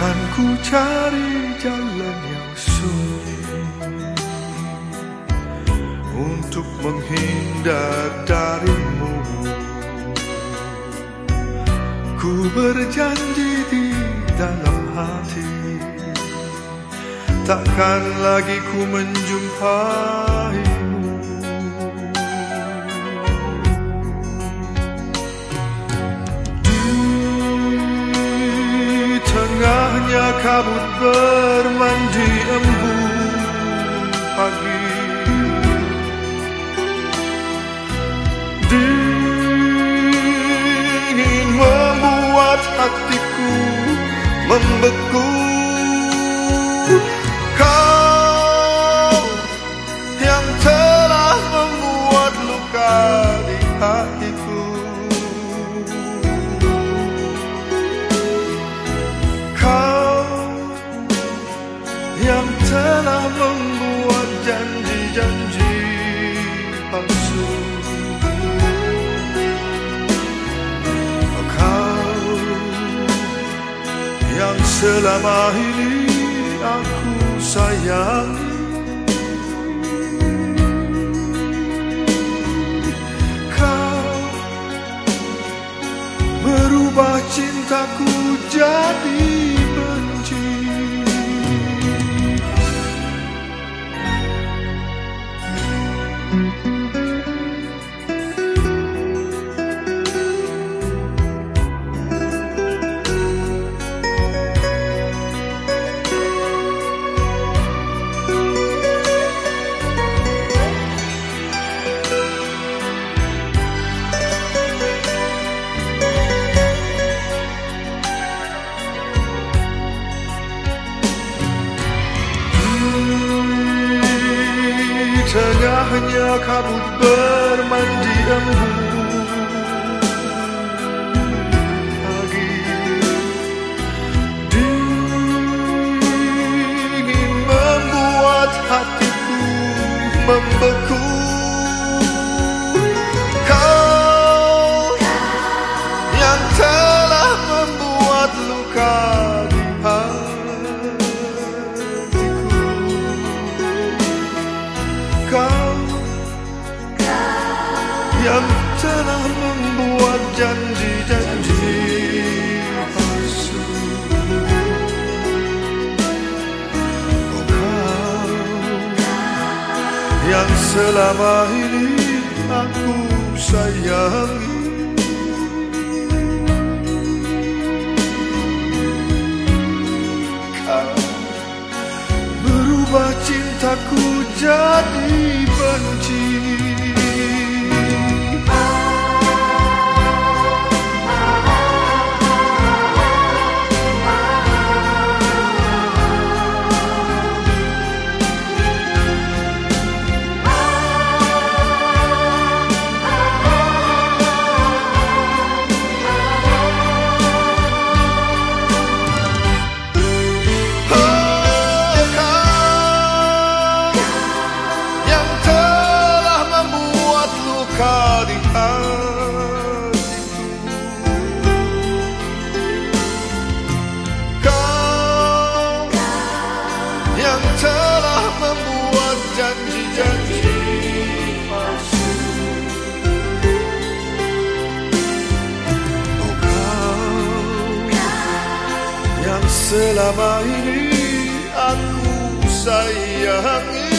Ku cari jalan yang sunyi Untuk menghindar darimu. Ku berjanji di dalam hati Takkan lagi ku menjumpaimu kabut bermandi embun pagi. Dingin membuat hatiku membeku janji-janji palsu. Kau yang selama ini aku sayangi Kau berubah cintaku jadi tengahnya kabut bermandi embun selama ini aku sayangi. Kau berubah cintaku jadi benci yang selama ini aku sayangi